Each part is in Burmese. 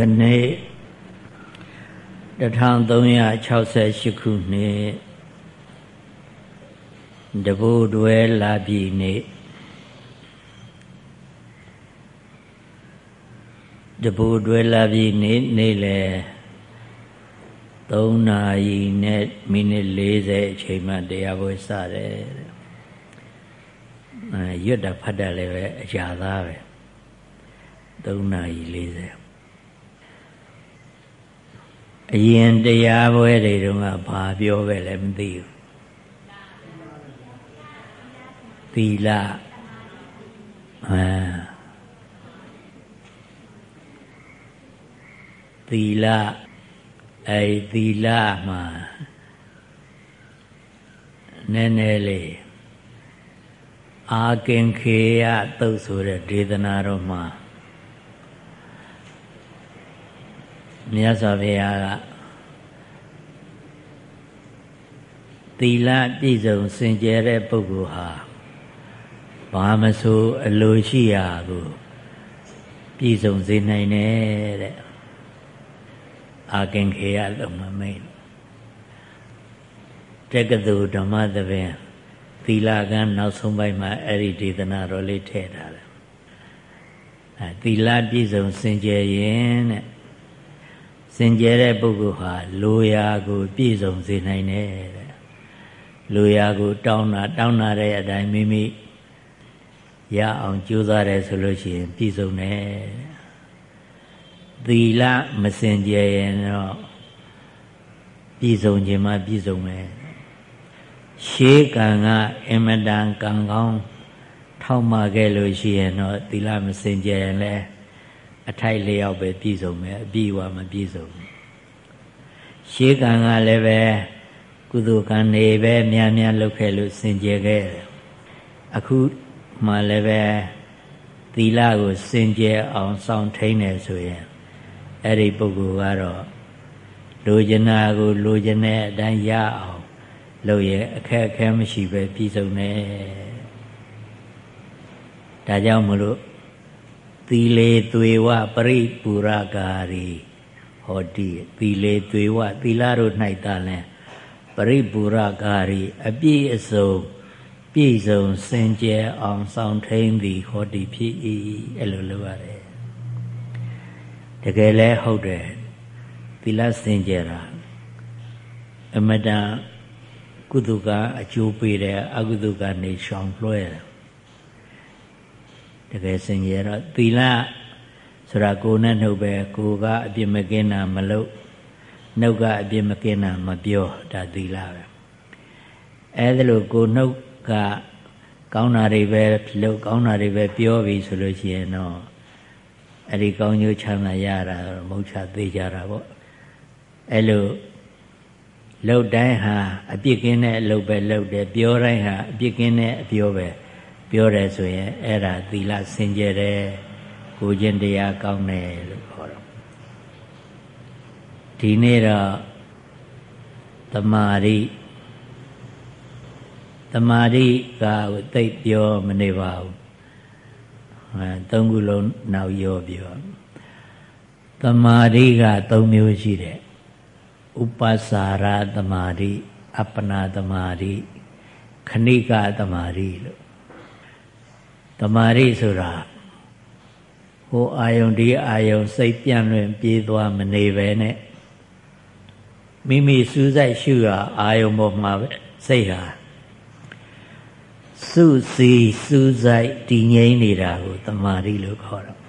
ဒီနေ့1368ခုနှစ်တဘိုးတွဲလာပြီနေ့တဘိုးတွဲလာပြီနေ့နေ့လေ3နာရီနဲ့မိနစ်40အချိန်မှတရားပွဲစတယ်အဲရွတ်တာဖတ်တာလည်းပဲအကြာသားပဲ3နာရီ40 အရင်တရားပွဲတွေတုန်းကဘာပြောပဲလဲမသိဘူးသီလအာသီလအဲသီလမှာနည်းနည်းလေးအာကင်ခေယသုတ်ဆိုတဲ့ဒေသနာတော်မှာ မြတ်စွာဘုရားကသီလပြည့်စုံစင်ကြယ်တဲ့ပုဂ္ဂိုလ်ဟာဘာမဆိုအလိုရှိရာကိုပြည့်စုံစေနိုင်တယ်တဲ့အာကင်ခေယလုံးမမိတ်တက္ကသိုလ်ဓမ္မသဘင်သီလကံနောက်ဆုံးပိုင်းမှာအဲ့ဒီဒေသနာတော်လေးထည့်ထားတယ်အဲသီလပြည့်စုံစင်ကြယ်ရင်တဲ့ စင်ကြယ်တဲ့ပုဂ္ဂိုလ်ဟာလိုရာကိုပြည့်စုံစေနိုင်တယ်တဲ့လိုရာကိုတောင်းတာတောင်းတာတဲ့အတိုင်းမိမိရအောင်ကြိုးစားတယ်ဆိုလို့ရှိရင်ပြည့်စုံတယ်သီလမစင်ကြယ်ရင်တော့ပြည့်စုံခြင်းမှပြည့်စုံမယ်ရှေးကံကအင်မတန်ကံကောင်းထောက်မှခဲ့လို့ရှိရင်တော့သီလမစင်ကြယ်ရင်လည်း အထိုက်လျောက်ပဲပြည့်စုံမယ်အပြည့်အဝမပြည့်စုံရှေးကံကလည်းပဲကုသိုလ်ကံနေပဲများများလုပ်ခဲ့လို့စင်ကြယ်ခဲ့အခုမှလည်းပဲသီလကိုစင်ကြယ်အောင်စောင့်ထိန်တယ်ဆိုရင်အဲ့ဒီပုဂ္ဂိုလ်ကတော့လိုချင်တာကိုလိုချင်တဲ့အတိုင်းရအောင်လုပ်ရအခက်အခဲမရှိပဲပြည့်စုံတယ်ဒါကြောင့်မလို့ သီလေသွေဝပရိပူရကာရီဟောတိသီလေသွေဝသီလတို့၌သာလဲပရိပူရကာရီအပြည့်အစုံပြည့်စုံစင်ကြယ်အောင်ဆောင်ထိန်သည်ဟောတိဖြစ်၏အဲ့လိုလုပ်ရတယ်တကယ်လဲဟုတ်တယ်သီလစင်ကြယ်တာအမတန်ကုသကအကျိုးပေးတယ်အကုသကနေရှောင်လွှဲတယ် တကယ်စင်ကြယ်တော့သီလဆိုတာကိုယ်နဲ့နှုတ်ပဲကိုယ်ကအပြစ်မကင်းတာမလုပ်နှုတ်ကအပြစ်မကင်းတာမပြောဒါသီလပဲအဲဒါလို့ကိုယ်နှုတ်ကကောင်းတာတွေပဲလုပ်ကောင်းတာတွေပဲပြောပြီဆိုလို့ရှိရင်တော့အဲ့ဒီကောင်းကျိုးချမ်းသာရတာမဟုတ်ချသေးကြတာပေါ့အဲ့လိုလှုပ်တိုင်းဟာအပြစ်ကင်းတဲ့အလုပ်ပဲလုပ်တယ်ပြောတိုင်းဟာအပြစ်ကင်းတဲ့အပြောပဲ ပြောတယ်ဆိုရင်အဲ့ဒါသီလစင်ကြယ်တယ်ကိုခြင်းတရားကောင်းတယ်လို့ခေါ်တော့ဒီနေ့တော့တမာရိတမာရိကသိပြောမနေပါဘူးအဲသုံးခုလုံးနောက်ရောပြောတမာရိက၃မျိုးရှိတယ်ဥပ္ပစာရတမာရိအပ္ပနာတမာရိခဏိကတမာရိလို့ တမာရိဆိုတာဟိုအာယုန်ဒီအာယုန်စိတ်ပြန့်လွင့်ပြေးသွားမနေပဲနဲ့မိမိစူးစိုက်ရှုရအာယုန်ပေါ်မှာပဲစိတ်ဟာစုစည်းစူးစိုက်တည်ငြိမ်နေတာကိုတမာရိလို့ခေါ်တော့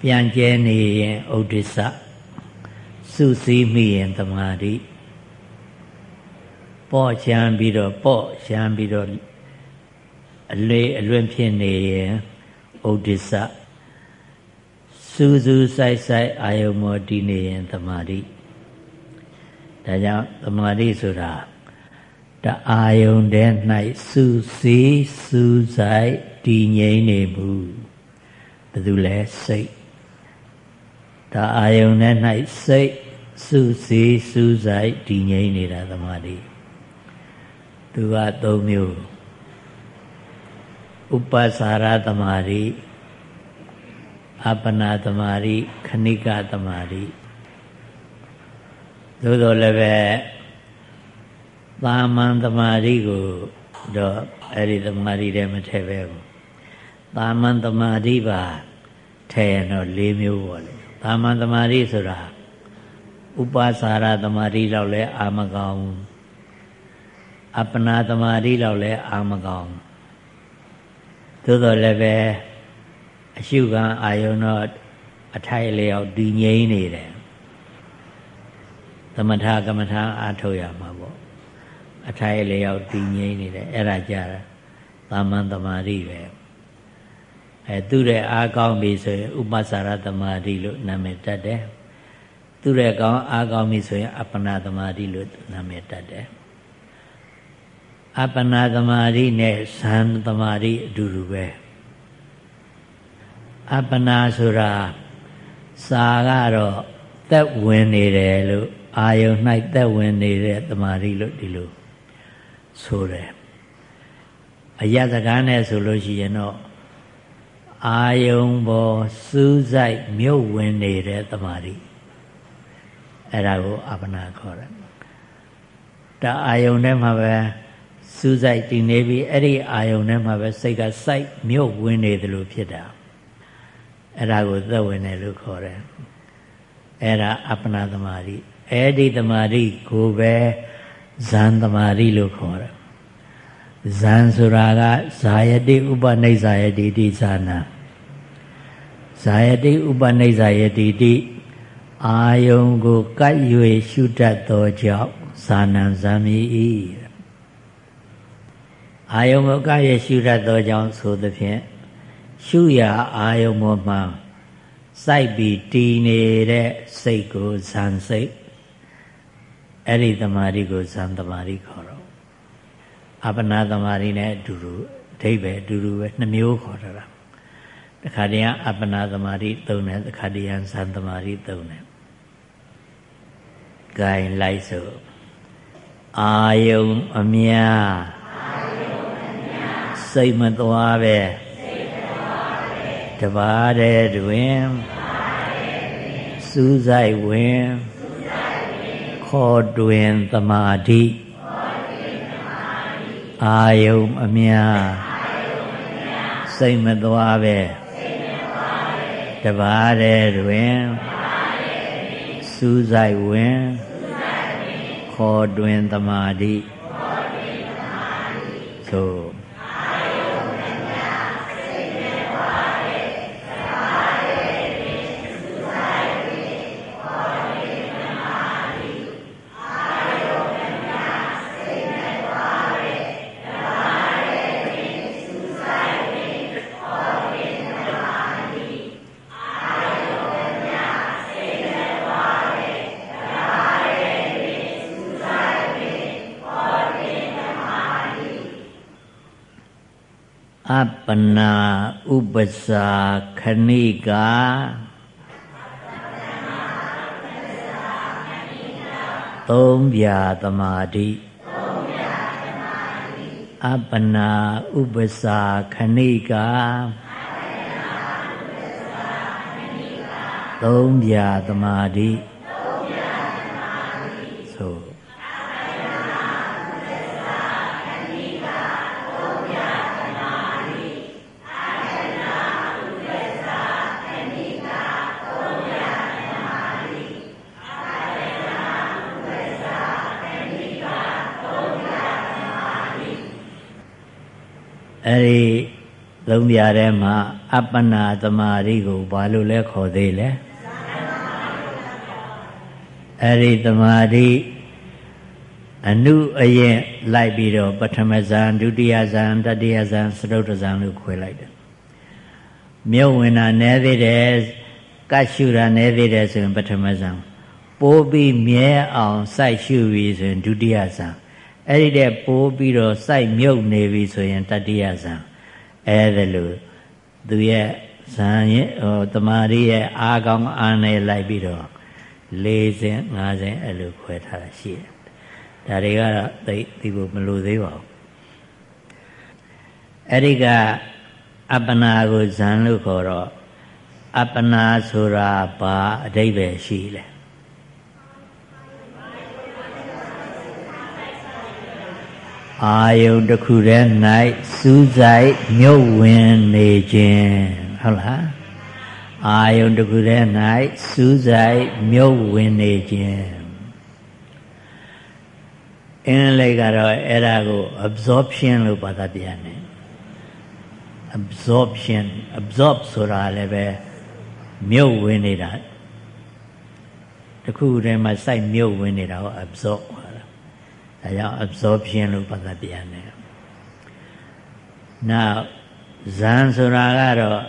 ပြန်ကျဲနေရင်ဥဒိစ္စစုစည်းမိရင်တမာရိပေါ့ချမ်းပြီးတော့ပေါ့ချမ်းပြီးတော့ အလေအလွင့်ဖြစ်နေရင်ဥဒိစ္စစူးစူးဆိုင်ဆိုင်အာယုံမောတည်နေရင်တမာတိဒါကြောင့်တမာတိဆိုတာတအာယုံတဲ၌စူးစီးစူးဆိုင်တည်ငြိမ်နေမှုဘယ်သူလဲစိတ်တအာယုံထဲ၌စိတ်စူးစီးစူးဆိုင်တည်ငြိမ်နေတာတမာတိသူက၃မျိုး ဥပ္ပစာရသမารိအပ္ပနာတမာရီခဏိကတမာရီသို့တော်လည်းပဲသာမန်တမာရီကိုတော့အဲ့ဒီတမာရီတည်းမထည့်ပဲဘူးသာမန်တမာရီပါထည့်ရင်တော့၄မျိုးပေါ့လေသာမန်တမာရီဆိုတာဥပ္ပစာရတမာရီလောက်လဲအာမကောင်းအပ္ပနာတမာရီလောက်လဲအာမကောင်း သို့တော်လည်းပဲအရှုခံအာယုံတော့အထိုက်လျောက်တည်ငြိမ်နေတယ်သမထကမ္မထာအာထုတ်ရမှာပေါ့အထိုက်လျောက်တည်ငြိမ်နေတယ်အဲ့ဒါကြတာသာမန်တမာရီပဲအဲသူတဲ့အားကောင်းပြီဆိုရင်ဥပ္ပစာရတမာရီလို့နာမည်တတ်တယ်သူတဲ့ကောင်းအားကောင်းပြီဆိုရင်အပ္ပနာတမာရီလို့နာမည်တတ်တယ် အပ္ပနာတမာရီနဲ့ဇန်တမာရီအတူတူပဲအပ္ပနာဆိုတာစာကတော့သက်ဝင်နေတယ်လို့အာယုံ၌သက်ဝင်နေတဲ့တမာရီလို့ဒီလိုဆိုတယ်အယစကားနဲ့ဆိုလို့ရှိရင်တော့အာယုံပေါ်စူးစိုက်မြုပ်ဝင်နေတဲ့တမာရီအဲ့ဒါကိုအပ္ပနာခေါ်တယ်ဒါအာယုံထဲမှာပဲ စူးစိုက်တည်နေပြီးအဲ့ဒီအာယုံထဲမှာပဲစိတ်ကစိုက်မြုပ်ဝင်နေသလိုဖြစ်တာအဲ့ဒါကိုသက်ဝင်တယ်လို့ခေါ်တယ်အဲ့ဒါအပ္ပနာသမာဓိအဲ့ဒီသမာဓိကိုပဲဇန်သမာဓိလို့ခေါ်တယ်ဇန်ဆိုတာကဇာယတိဥပနိစ္စယတိတိဇာနာဇာယတိဥပနိစ္စယတိတိအာယုံကိုကပ်၍ရှုတတ်သောကြောင့်ဇာနံဇံမီ၏ အာယုံကိုကပ်၍ရှုတတ်သောကြောင့်ဆိုသဖြင့်ရှုရအာယုံပေါ်မှာစိုက်ပြီးတည်နေတဲ့စိတ်ကိုဇန်စိတ်အဲ့ဒီတမာရီကိုဇန်တမာရီခေါ်တော့အပနာတမာရီနဲ့အတူတူအဓိပ္ပာယ်အတူတူပဲနှမျိုးခေါ်တာတခါတည်းကအပနာတမာရီသုံးတယ်တခါတည်းဇန်တမာရီသုံးတယ်ဂိုင်လိုက်ဆိုအာယုံအမြအာယုံအမြ စိတ်မသွားပဲတပါးတဲ့တွင်စူးစိုက်ဝင်ခေါ်တွင်သမာဓိအာယုံအမြစိတ်မသွားပဲတပါးတဲ့တွင်စူးစိုက်ဝင်ခေါ်တွင်သမာဓိသို့အပ္ပ နာဥပစာခဏိကာသုံးပြသမာဓိအပ္ပနာဥပစာခဏိကာသုံးပြသမာဓိအဲ့ဒီသုံး ပြထဲမှာအပ္ပနာသမารိကိုဘာလို့လဲခေါ်သေးလဲအဲ့ဒီသမာဓိအနုအရင်လိုက်ပြီးတော့ပထမဇန်ဒုတိယဇန်တတိယဇန်သရုတ်ဇန်လို့ခွဲလိုက်တယ်မြုပ်ဝင်တာနည်းသေးတယ်ကတ်ရှုတာနည်းသေးတယ်ဆိုရင်ပထမဇန်ပိုးပြီးမြဲအောင်စိုက်ရှုပြီးဆိုရင်ဒုတိယဇန်အဲ့ဒီတဲ့ပိုးပြီးတော့စိုက်မြုပ်နေပြီဆိုရင်တတိယဇံ အဲ့ဒါလို့သူရဲ့ဇံရဲ့ဟိုတမာရီရဲ့အားကောင်းအားနဲ့လိုက်ပြီးတော့၄ဆင့်၅ဆင့်အဲ့လိုခွဲထားတာရှိတယ်ဒါတွေကတော့သိသိဖို့မလိုသေးပါဘူးအဲ့ဒီကအပ္ပနာကိုဇံလို့ခေါ်တော့အပ္ပနာဆိုတာဘာအဓိပ္ပာယ်ရှိလဲ အာယုန်တစ်ခုတည်း၌စူးစိုက်မြုပ်ဝင်နေခြင်းဟုတ်လားအာယုန်တစ်ခုတည်း၌စူးစိုက်မြုပ်ဝင်နေခြင်းအင်းလေးကတော့အဲ့ဒါကို absorption လို့ဘာသာပြန်တယ် absorption absorb ဆိုတာလည်းပဲမြုပ်ဝင်နေတာတခုတည်းမှာစိုက်မြုပ်ဝင်နေတာကို absorb ခေါ်တာ ဒါကြောင့် absorption လို့ဘာသာပြန်တယ်နောက်ဇန်ဆိုတာကတော့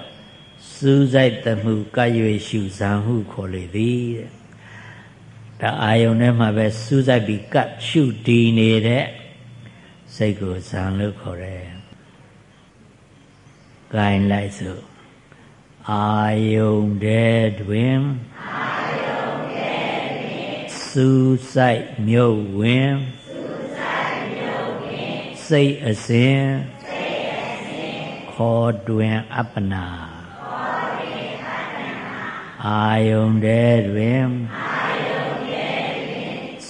စူးစိုက်တမှုကရွေရှုဇန်ဟုခေါ်လေသည်တဲ့ဒါအာယုန်ထဲမှာပဲစူးစိုက်ပြီးကတ်ရှုတည်နေတဲ့စိတ်ကိုဇန်လို့ခေါ်တယ်။ဂိုင်းလိုက်စို့အာယုန်တဲ့တွင်အာယုန်တဲ့တွင်စူးစိုက်မြုပ်ဝင်စူးစိုက်မြုပ်ဝင် စိတ်အစဉ်စိတ်အစဉ်ခေါ်တွင်အပ္ပနာခေါ်တွင်အပ္ပနာအာယုန်တဲ့တွင်အာ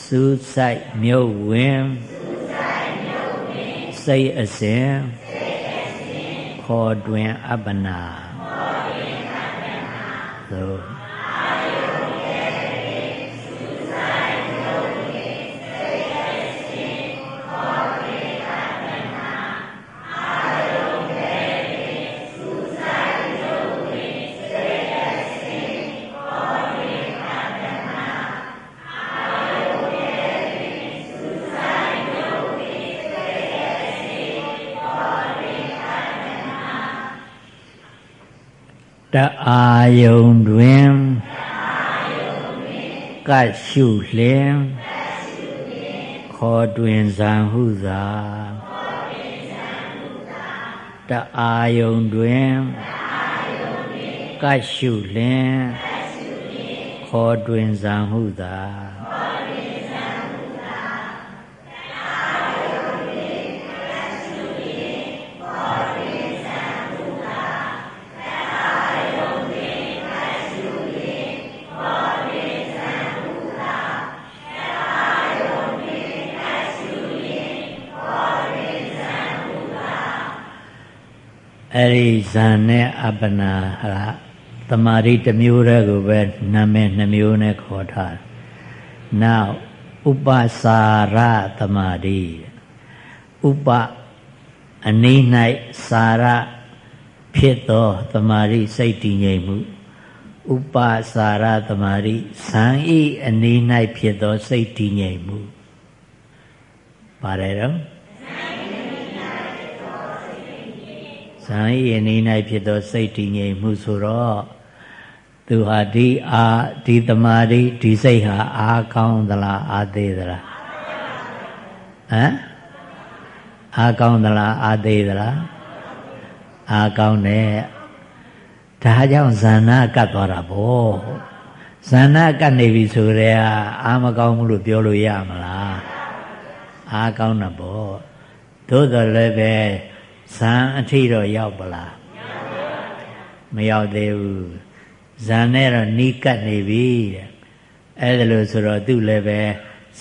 စူးစိုက်မြုပ်ဝင်စိတ်အစဉ်ခေါ်တွင်အပ္ပနာသို့ တအာယုံတွင်ကရှုလင်ခေါ်တွင်ဇံဟုသာတအာယုံတွင်ကရှုလင်ခေါ်တွင်ဇံဟုသာ အဲ့ဒီဇန်နဲ့အပ္ပနာဟာတမာရီတစ်မျိုးတည်းကိုပဲနာမည်နှမျိုးနဲ့ခေါ်ထားနောက်ဥပစာရတမာရီဥပအနည်း၌စာရဖြစ်သောတမာရီစိတ်တည်ငြိမ်မှုဥပစာရတမာရီဇံဤအနည်း၌ဖြစ်သောစိတ်တည်ငြိမ်မှုပါတယ်တော့ ဇံဤအနေ၌ဖြစ်သောစိတ်တည်ငြိမ်မှုဆိုတော့သူဟာဒီအာဒီတမာဒီဒီစိတ်ဟာအားကောင်းသလားအားသေးသလားဟမ်အားကောင်းသလားအားသေးသလားအားကောင်းတယ်ဒါကြောင့်ဇဏကတ်သွားတာဗောဇဏကတ်နေပြီဆိုတဲ့အာမကောင်းဘူးလို့ပြောလို့ရမလားအားကောင်းတာဗောသို့တော်လည်းပဲ ဇံအထိတော့ရောက်ပလားမရောက်သေးဘူးဇံနဲ့တော့နီးကပ်နေပြီတဲ့အဲ့ဒါလို့ဆိုတော့သူ့လည်းပဲ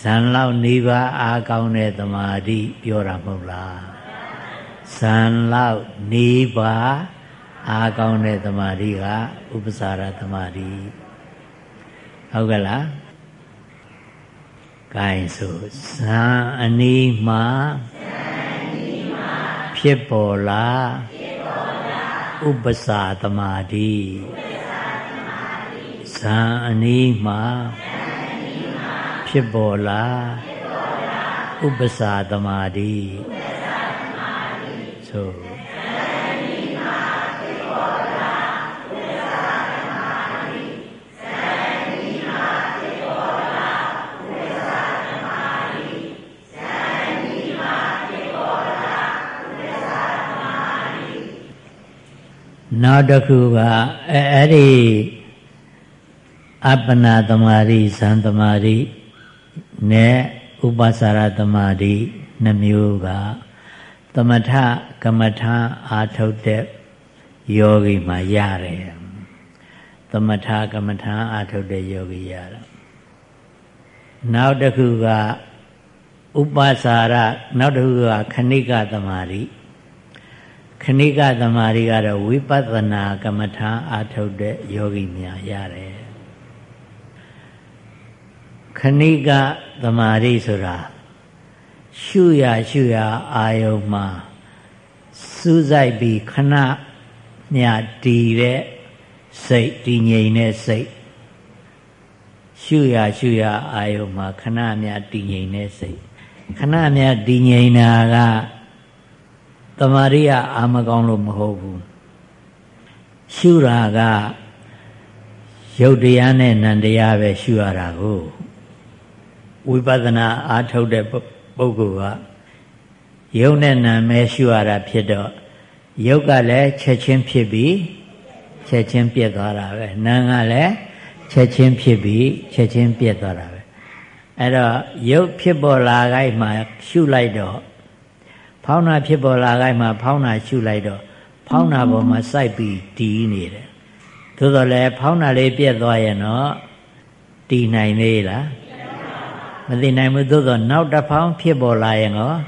ဇံလောက်နီးပါအားကောင်းတဲ့သမာဓိပြောတာမဟုတ်လားဇံလောက်နီးပါအားကောင်းတဲ့သမာဓိကဥပ္ပစာရသမာဓိဟုတ်ကဲ့လားကိုင်းဆိုဇံအနီးမှာ ဖြစ်ပေါ်လာဖြစ်ပေါ်လာဥပ္ပစာသမာဓိဥပ္ပစာသမာဓိဇံအနီးမှာဇံအနီးမှာဖြစ်ပေါ်လာဖြစ်ပေါ်လာဥပ္ပစာသမာဓိဥပ္ပစာသမာဓိဆို နောက်တစ်ခုကအဲအဲ့ဒီအပ္ပနာသမာဓိဇံသမာဓိနဲ့ဥပစာရသမာဓိနှမျိုးကသမထကမ္မထအာထုတ်တဲ့ယောဂီမှာရတယ်သမထကမ္မထာအာထုတ်တဲ့ယောဂီရတာနောက်တစ်ခုကဥပစာရနောက်တစ်ခုကခဏိကသမารိ ခဏိကသမာဓိကတော့ဝိပဿနာကမ္မထာအာထုတ်တဲ့ယောဂီများရတယ်ခဏိကသမာဓိဆိုတာရှုရရှုရအာယုံမှာစူးစိုက်ပြီးခဏမြတည်တဲ့စိတ်တည်ငြိမ်တဲ့စိတ်ရှုရရှုရအာယုံမှာခဏမြတည်ငြိမ်တဲ့စိတ်ခဏမြတည်ငြိမ်တာက တမာရိယအာမကောင်းလို့မဟုတ်ဘူးရှုတာကရုပ်တရားနဲ့နံတရားပဲရှုရတာကိုဝိပဿနာအားထုတ်တဲ့ပုဂ္ဂိုလ်ကယုတ်နဲ့နာမဲရှုရတာဖြစ်တော့ယုတ်ကလည်းချက်ချင်းဖြစ်ပြီးချက်ချင်းပြက်သွားတာပဲနာကလည်းချက်ချင်းဖြစ်ပြီးချက်ချင်းပြက်သွားတာပဲအဲ့တော့ယုတ်ဖြစ်ပေါ်လာခိုင်းမှရှုလိုက်တော့ ဖောင်းနာဖြစ်ပေါ်လာခိုင်းမှဖောင်းနာရှုလိုက်တော့ဖောင်းနာပေါ်မှာစိုက်ပြီးတီးနေတယ်သို့တော်လည်းဖောင်းနာလေးပြက်သွားရင်တော့တီးနိုင်သေးလားမသိနိုင်ဘူးသို့တော့နောက်တစ်ဖောင်းဖြစ်ပေါ်လာရင်တော့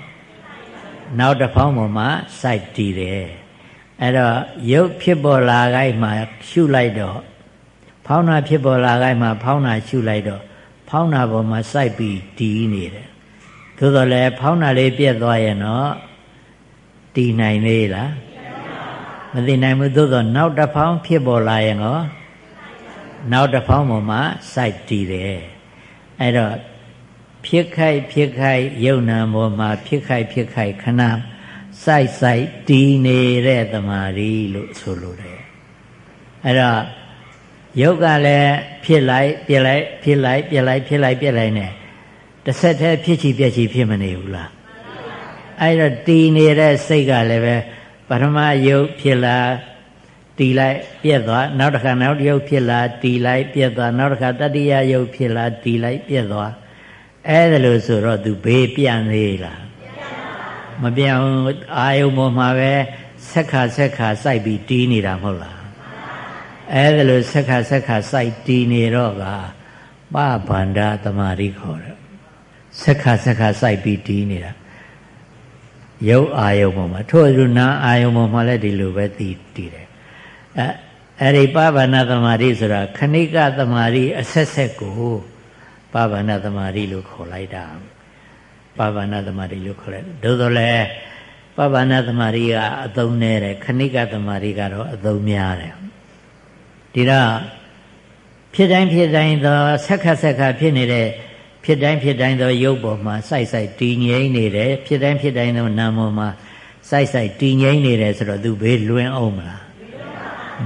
နောက်တစ်ဖောင်းပေါ်မှာစိုက်တီးတယ်အဲ့တော့ရုပ်ဖြစ်ပေါ်လာခိုင်းမှရှုလိုက်တော့ဖောင်းနာဖြစ်ပေါ်လာခိုင်းမှဖောင်းနာရှုလိုက်တော့ဖောင်းနာပေါ်မှာစိုက်ပြီးတီးနေတယ်သို့တော်လည်းဖောင်းနာလေးပြက်သွားရင်တော့ တီးနိုင်သေးလားမသိနိုင်ဘူးသို့တော့နောက်တစ်ဖောင်းဖြစ်ပေါ်လာရင်တော့နောက်တစ်ဖောင်းပေါ်မှာစိုက်တီးတယ်အဲ့တော့ဖြစ်ခိုက်ဖြစ်ခိုက်ယုံနာပေါ်မှာဖြစ်ခိုက်ဖြစ်ခိုက်ခဏစိုက်စိုက်တည်နေတဲ့တမာရီလို့ဆိုလိုတယ်အဲ့တော့ယုတ်ကလည်းဖြစ်လိုက်ပြက်လိုက်ဖြစ်လိုက်ပြက်လိုက်ဖြစ်လိုက်ပြက်လိုက်နဲ့တစ်ဆက်တည်းဖြစ်ချီပြက်ချီဖြစ်မနေဘူးလား အဲ့တော့တည်နေတဲ့စိတ်ကလည်းပဲပထမယုတ်ဖြစ်လာတီလိုက်ပြက်သွားနောက်တစ်ခါနောက်တစ်ယုတ်ဖြစ်လာတီလိုက်ပြက်သွားနောက်တစ်ခါတတိယယုတ်ဖြစ်လာတီလိုက်ပြက်သွားအဲ့ဒါလို့ဆိုတော့သူဘေးပြန်သေးလားမပြောင်းအာယုံပေါ်မှာပဲဆက်ခါဆက်ခါစိုက်ပြီးတီးနေတာမဟုတ်လားအဲဒါလိုဆက်ခါဆက်ခါစိုက်တီးနေတော့ကပဗန္ဒသမာဓိခေါ်တယ်ဆက်ခါဆက်ခါစိုက်ပြီးတီးနေတာ ရုပ်အာယုံပေါ်မှာထို့သူနာအာယုံပေါ်မှာလည်းဒီလိုပဲတီးတီးတယ်အဲအဲ့ဒီပဗန္ဒသမာဓိဆိုတာခဏိကသမာဓိအဆက်ဆက်ကိုပဗန္ဒသမာဓိလို့ခေါ်လိုက်တာပဗာဏသမารိလို့ခေါ်တယ်သို့တော်လည်းပဗာဏသမารိကအသုံးနဲ့တယ်ခဏိကသမารိကတော့အသုံးများတယ်ဒီတော့ဖြစ်တိုင်းဖြစ်တိုင်းသောဆက်ခတ်ဆက်ခတ်ဖြစ်နေတဲ့ ဖြစ်တိုင်းဖြစ်တိုင်းသောရုပ်ပေါ်မှာစိုက်စိုက်တည်ငြိမ်နေတယ်ဖြစ်တိုင်းဖြစ်တိုင်းသောနာမ်ပေါ်မှာစိုက်စိုက်တည်ငြိမ်နေတယ်ဆိုတော့သူဘေးလွင်အောင်မလား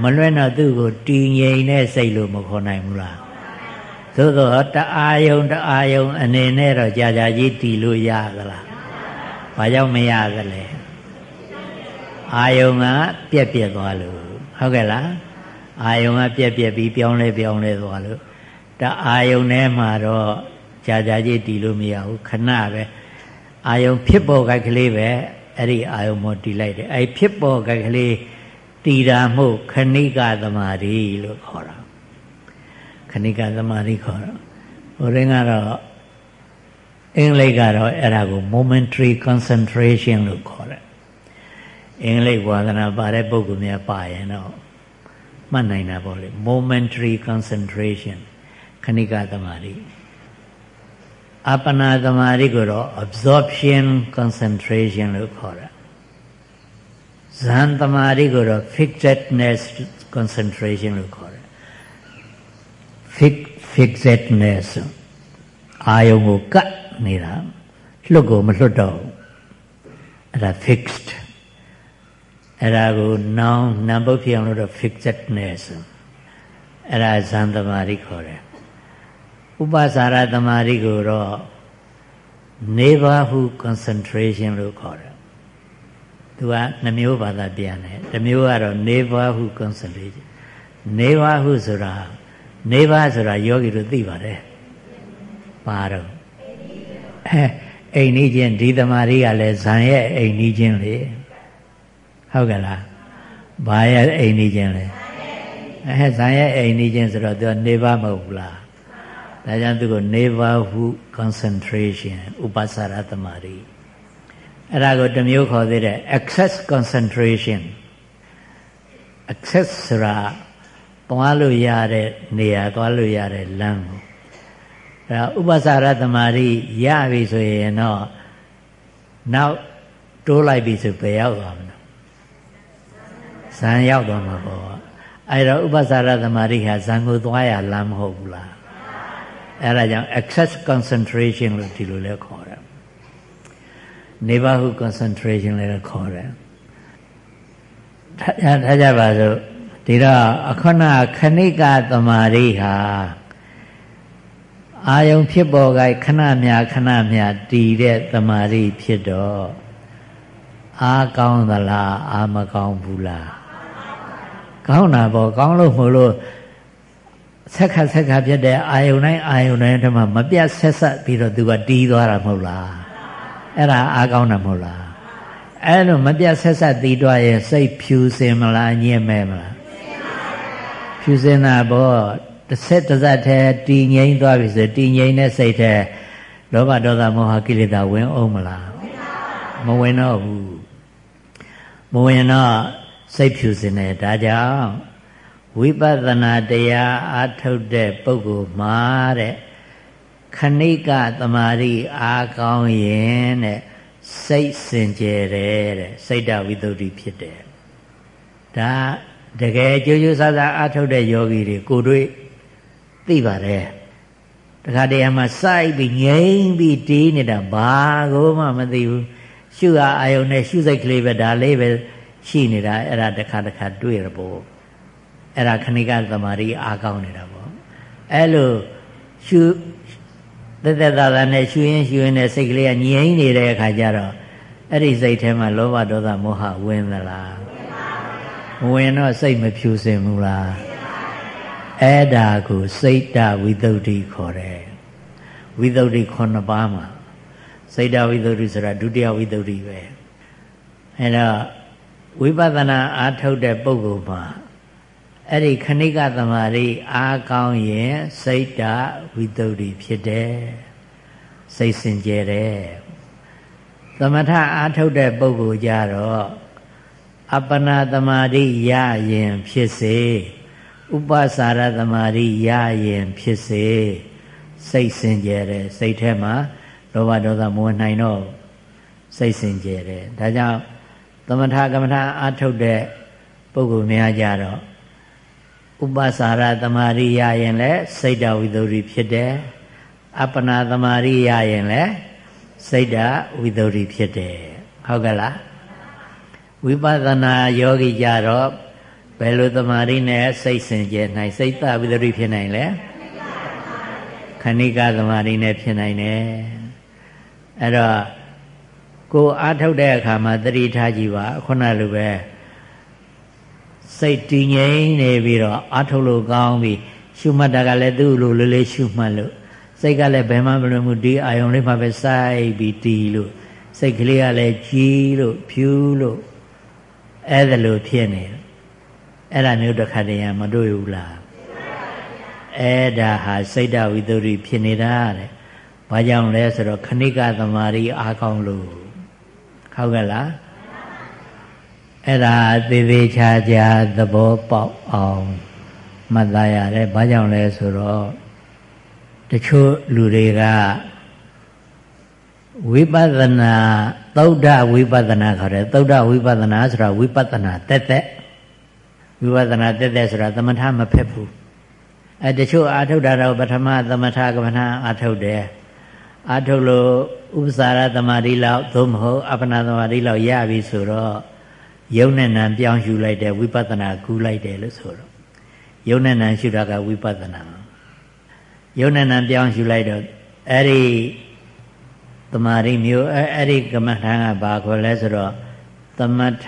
မလွင်တော့သူ့ကိုတည်ငြိမ်တဲ့စိတ်လို့မခေါ်နိုင်ဘူးလားသို့သောတအာယုံတအာယုံအနေနဲ့တော့ကြာကြာကြီးတည်လို့ရသလားဘာကြောင့်မရသလဲအာယုံကပြက်ပြက်သွားလို့ဟုတ်ကဲ့လားအာယုံကပြက်ပြက်ပြီးပြောင်းလဲပြောင်းလဲသွားလို့တအာယုံထဲမှာတော့ ကြာကြာကြီးတည်လို့မရဘူးခဏပဲအာယုံဖြစ်ပေါ်ကကလေးပဲအဲ့ဒီအာယုံမောတည်လိုက်တယ်အဲ့ဖြစ်ပေါ်ကကလေးတည်တာမှုခဏိကသမารီလို့ခေါ်တာခဏိကသမာဓိခေါ်တော့ဟိုရင်ကတော့အင်္ဂလိပ်ကတော့အဲ့ဒါကို momentary concentration လို့ခေါ်တယ်အင်္ဂလိပ်ဝါဒနာပါတဲ့ပုဂ္ဂိုလ်များပါရင်တော့မှတ်နိုင်တာပေါ့လေ momentary concentration ခဏိကသမာဓိ အပနာသမာဓိကိုတော့ absorption concentration လို့ခေါ်တာဇန်သမာဓိကိုတော့ fixedness concentration လို့ခေါ် fix fixedness အာယုံကိုကတ်နေတာလွတ်ကိုမလွတ်တော့အဲ့ဒါ fixed အဲ့ဒါကို noun နံပုတ်ဖြစ်အောင်လို့တော့ fixedness အဲ့ဒါဇန်သမารိခေါ်တယ် ဥပစာရသမာဓိကိုတော့ neighborhood concentration လို့ခေါ်တယ်သူကနှမျိုးဘာသာပြန်တယ်တစ်မျိုးကတော့ neighborhood concentration neighborhood ဆိုတာ neighbor ဆိုတာယောဂီတို့သိပါတယ်ပါတော့အိမ်ကြီးချင်းဒီသမာဓိကလည်းဇံရဲ့အိမ်ကြီးချင်းလေဟုတ်ကဲ့လားဘာရဲ့အိမ်ကြီးချင်းလဲအဲဇံရဲ့အိမ်ကြီးချင်းဆိုတော့သူကနေပါမဟုတ်ဘူးလား ဒါကြောင့်သူကို neighborhood concentration ဥပစာရသမารိအဲ့ဒါကိုတစ်မျိုးခေါ်သေးတယ် access concentration access ဆိုတာသွားလို့ရတဲ့နေရာသွားလို့ရတဲ့လမ်းကိုအဲဥပစာရသမารိရပြီဆိုရင်တော့နောက်တိုးလိုက်ပြီဆိုပဲရောက်သွားမှာဇံရောက်သွားမှာပေါ့အဲ့တော့ဥပစာရသမารိဟာဇံကိုသွားရလမ်းမဟုတ်ဘူးလား အဲ့ဒါကြောင့် access concentration လို့ဒီလိုလဲခေါ်တယ် neighborhood concentration လည်းခေါ်တယ်ထားကြပါစို့ဒီတော့အခုနခဏိကသမารိဟာအာယုံဖြစ်ပေါ်ကခဏမြခဏမြတည်တဲ့တမာရီဖြစ်တော့အာကောင်းသလားအာမကောင်းဘူးလားကောင်းတာပေါ့ကောင်းလို့မလို့ ဆက်ခါဆက်ခါဖြစ်တဲ့အာယုံတိုင်းအာယုံတိုင်းတမှာမပြတ်ဆက်ဆက်ပြီးတော့သူကတီးသွားတာမဟုတ်လားအဲ့ဒါအာကောင်းတာမဟုတ်လားအဲ့လိုမပြတ်ဆက်ဆက်တီးသွားရင်စိတ်ဖြူစင်မလားညစ်မဲ့မလားဖြူစင်တာပေါ့တစ်ဆက်တစ်စက်တည်းတည်ငြိမ်သွားပြီဆိုတည်ငြိမ်တဲ့စိတ်ထဲလောဘဒေါသမောဟကိလေသာဝင်အောင်မလားမဝင်တော့ဘူးမဝင်တော့စိတ်ဖြူစင်တယ်ဒါကြောင့် ဝိပဿနာတရားအားထုတ်တဲ့ပုဂ္ဂိုလ်မှာတဲ့ခဏိကသမာဓိအားကောင်းရင်တဲ့စိတ်စင်ကြယ်တယ်တဲ့စိတ်တဝိသုဒ္ဓိဖြစ်တယ်ဒါတကယ်ကြိုးကြိုးစားစားအားထုတ်တဲ့ယောဂီတွေကိုတွေ့သိပါတယ်တခါတည်းမှာစိုက်ပြီးငြိမ့်ပြီးတီးနေတာဘာကိုမှမသိဘူးရှုအားအာယုန်နဲ့ရှုစိတ်ကလေးပဲဒါလေးပဲရှိနေတာအဲ့ဒါတခါတခါတွေ့ရပေါ့ အဲ့ဒါခဏိကသမารီအားကောင်းနေတာပေါ့အဲ့လိုရှုသက်သက်သာသာနဲ့ရှုရင်ရှုရင်နဲ့စိတ်ကလေးကငြိမ့်နေတဲ့အခါကျတော့အဲ့ဒီစိတ်ထဲမှာလောဘဒေါသမောဟဝင်သလားမဝင်တော့စိတ်မဖြူစင်ဘူးလားအဲ့ဒါကိုစိတ်တဝိသုဒ္ဓိခေါ်တယ်ဝိသုဒ္ဓိ9ပါးမှာစိတ်တဝိသုဒ္ဓိဆိုတာဒုတိယဝိသုဒ္ဓိပဲအဲ့တော့ဝိပဿနာအားထုတ်တဲ့ပုဂ္ဂိုလ်မှာ အဲ့ဒီခဏိကသမာဓိအားကောင်းရင်စိတ်တဝိတုဒ္ဓိဖြစ်တယ်စိတ်စင်ကြယ်တယ်သမထအားထုတ်တဲ့ပုဂ္ဂိုလ်ကြတော့အပ္ပနာသမာဓိရရင်ဖြစ်စေဥပစာရသမာဓိရရင်ဖြစ်စေစိတ်စင်ကြယ်တယ်စိတ်ထဲမှာလောဘဒေါသမဝင်နိုင်တော့စိတ်စင်ကြယ်တယ်ဒါကြောင့်သမထကမ္မထအားထုတ်တဲ့ပုဂ္ဂိုလ်များကြတော့ ဥပစာရတမာရိရရင်လည်းစိတ်တဝိသုရိဖြစ်တယ်။အပ္ပနာတမာရိရရင်လည်းစိတ်တဝိသုရိဖြစ်တယ်။ဟုတ်ကဲ့လား။ဝိပဿနာယောဂီကြတော့ဘယ်လိုတမာရိနဲ့စိတ်စင်ကြယ်နိုင်စိတ်တဝိသုရိဖြစ်နိုင်လဲ။ခဏိကတမာရိနဲ့ဖြစ်နိုင်တယ်။အဲ့တော့ကိုအားထုတ်တဲ့အခါမှာတတိထားကြည့်ပါခုနလိုပဲ။ စိတ်တည်ငြိမ်နေပြီးတော့အားထုတ်လို့ကောင်းပြီရှုမှတ်တာကလည်းသူ့လိုလေးလေးရှုမှတ်လို့စိတ်ကလည်းဘယ်မှမလွယ်ဘူးဒီအာယုံလေးမှပဲစိုက်ပြီးတည်လို့စိတ်ကလေးကလည်းကြီးလို့ဖြူလို့အဲ့ဒါလိုဖြစ်နေတယ်အဲ့ဒါမျိုးတစ်ခါတည်းရမတွေ့ဘူးလားအဲ့ဒါဟာစိတ်တဝိသုရိဖြစ်နေတာတဲ့ဘာကြောင့်လဲဆိုတော့ခဏိကသမารီအားကောင်းလို့ဟုတ်ကဲ့လား အဲ့ဒါသေးသေးချာချာသဘောပေါက်အောင်မှတ်သားရတယ်ဘာကြောင့်လဲဆိုတော့တချို့လူတွေကဝိပဿနာသုဒ္ဓဝိပဿနာခေါ်တယ်သုဒ္ဓဝိပဿနာဆိုတာဝိပဿနာတက်တက်ဝိပဿနာတက်တဲ့ဆိုတာသမထမဖက်ဘူးအဲတချို့အာထုတ်တာတော့ပထမသမထကမ္မထအာထုတ်တယ်အာထုတ်လို့ဥပစာရသမာဓိလောက်သို့မဟုတ်အပ္ပနာသမာဓိလောက်ရပြီဆိုတော့ ယုံနဲ့နံပြောင်းယူလိုက်တယ်ဝိပဿနာကူးလိုက်တယ်လို့ဆိုတော့ယုံနဲ့နံရှုတာကဝိပဿနာယုံနဲ့နံပြောင်းယူလိုက်တော့အဲ့ဒီသမာဓိမျိုးအဲ့ဒီကမ္မထံကဘာခေါ်လဲဆိုတော့သမထ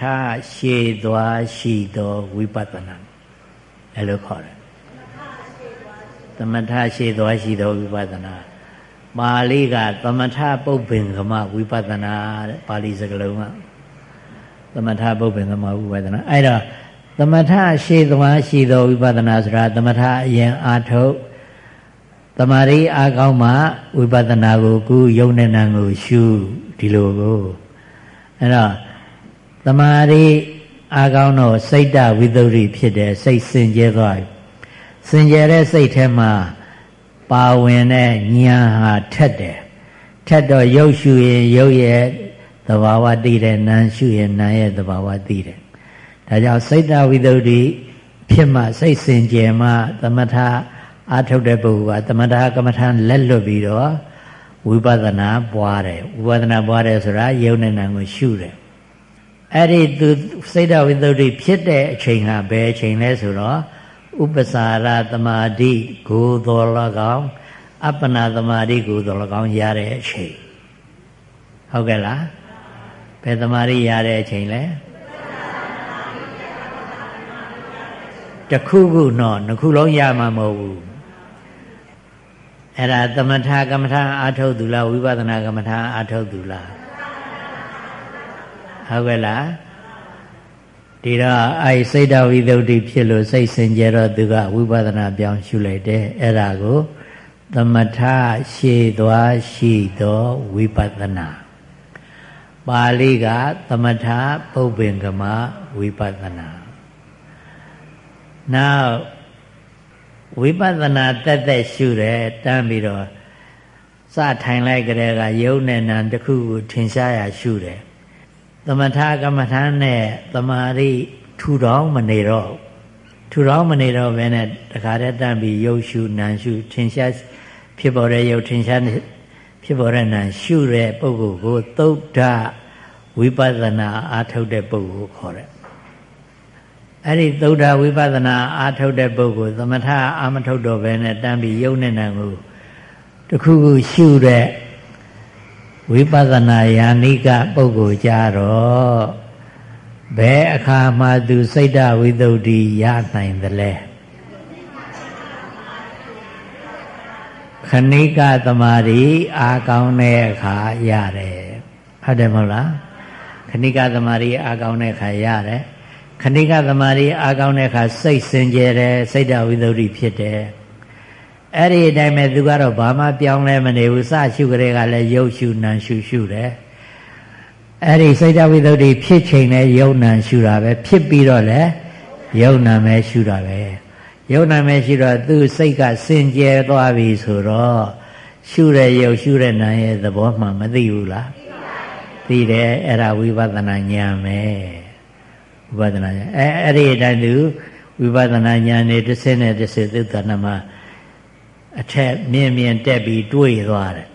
ရှေသွားရှိသောဝိပဿနာအဲ့လိုခေါ်တယ်သမထရှေသွားရှိသောဝိပဿနာပါဠိကသမထပုပ္ပင်ကမဝိပဿနာတဲ့ပါဠိစကားလုံးက သမထပုပ္ပင်ကမဝိပဿနာအဲ့တော့သမထရှေ့သွားရှိသောဝိပဿနာဆိုတာသမထအရင်အာထုတ်တမာရီအားကောင်းမှဝိပဿနာကိုကုယုံနဲ့နံကိုရှုဒီလိုကိုအဲ့တော့တမာရီအားကောင်းတော့စိတ်တဝိသုဒ္ဓိဖြစ်တယ်စိတ်စင်ကြဲသွားပြီစင်ကြဲတဲ့စိတ်ထဲမှာပါဝင်တဲ့ဉာဏ်ဟာထက်တယ်ထက်တော့ရုပ်ရှုရင်ရုပ်ရဲ့ သဘာဝသိတယ်နာမ်ရှုရင်နာမ်ရဲ့သဘာဝသိတယ်ဒါကြောင့်စိတ်တဝိသုဒ္ဓိဖြစ်မှစိတ်စင်ကြယ်မှသမထအာထုတ်တဲ့ပုဂ္ဂိုလ်ကသမထကမ္မထာလက်လွတ်ပြီးတော့ဝိပဿနာပွားတယ်ဝိပဿနာပွားတယ်ဆိုတာယုံနဲ့နာကိုရှုတယ်အဲ့ဒီသူစိတ်တဝိသုဒ္ဓိဖြစ်တဲ့အချိန်ဟာဘယ်အချိန်လဲဆိုတော့ဥပ္ပစာရသမာဓိကိုတော်၎င်းအပ္ပနာသမာဓိကိုတော်၎င်းရတဲ့အချိန်ဟုတ်ကဲ့လား ဘယ်သမာဓိရတဲ့အချိန်လဲတခုခုတော့နှစ်ခုလုံးရမှာမဟုတ်ဘူးအဲ့ဒါသမထကမ္မထာအာထုတ်သူလားဝိပဿနာကမ္မထာအာထုတ်သူလားဟုတ်ကဲ့လားဒီတော့အဲစိတ်တော်ဝိသုဒ္ဓိဖြစ်လို့စိတ်စင်ကြယ်တော့သူကဝိပဿနာပြောင်းရှုလိုက်တယ်အဲ့ဒါကိုသမထရှေသွားရှိသောဝိပဿနာ ပါဠိကသမထပုပ္ပင်္ဂမဝိပဿနာနောက်ဝိပဿနာတက်တက်ရှုတယ်တန်းပြီးတော့စထိုင်လိုက်ကြတဲ့ကယုံနဲ့နံတစ်ခုကိုထင်ရှားရရှုတယ်သမထကမ္မထာနဲ့သမာဓိထူထောင်မနေတော့ထူထောင်မနေတော့ဘဲနဲ့တခါတည်းတန်းပြီးယုတ်ရှုနံရှုထင်ရှားဖြစ်ပေါ်တဲ့ယုတ်ထင်ရှား ဖြစ်ပေါ်တဲ့နံရှုတဲ့ပုဂ္ဂိုလ်ကိုသုဒ္ဓဝိပဿနာအားထုတ်တဲ့ပုဂ္ဂိုလ်ခေါ်တယ်အဲ့ဒီသုဒ္ဓဝိပဿနာအားထုတ်တဲ့ပုဂ္ဂိုလ်သမထအာမထုတ်တော့ဘဲနဲ့တန်းပြီးယုံနဲ့နံကိုတခုခုရှုတဲ့ဝိပဿနာယာနိကပုဂ္ဂိုလ်ကြတော့ဘယ်အခါမှသူစိတ်တဝိသုဒ္ဓိရနိုင်သလဲ ခဏိကသမာဓိအာကောင်းတဲ့အခါရတယ်ဟုတ်တယ်မဟုတ်လားခဏိကသမာဓိအာကောင်းတဲ့အခါရတယ်ခဏိကသမာဓိအာကောင်းတဲ့အခါစိတ်စင်ကြယ်တယ်စိတ်တဝိသုဒ္ဓိဖြစ်တယ်အဲ့ဒီအတိုင်းပဲသူကတော့ဘာမှပြောင်းလဲမနေဘူးစရှုကြတဲ့ကလည်းရုပ်ရှုနာမ်ရှုရှုတယ်အဲ့ဒီစိတ်တဝိသုဒ္ဓိဖြစ်ချိန်နဲ့ယုံနာရှုတာပဲဖြစ်ပြီးတော့လည်းယုံနာမဲရှုတာပဲ ယုံနံပဲရှုတော့သူစိတ်ကစင်ကြယ်သွားပြီဆိုတော့ရှုတဲ့ယုတ်ရှုတဲ့နံရဲ့သဘောမှမသိဘူးလားသိတယ်အဲ့ဒါဝိပဿနာဉာဏ်ပဲဝိပဿနာဉာဏ်အဲအဲ့ဒီအတိုင်းသူဝိပဿနာဉာဏ်နဲ့တစ်စင်းနဲ့တစ်စင်းသုတ္တနာမှာအထက်မြင်မြင်တက်ပြီးတွေးသွားတယ်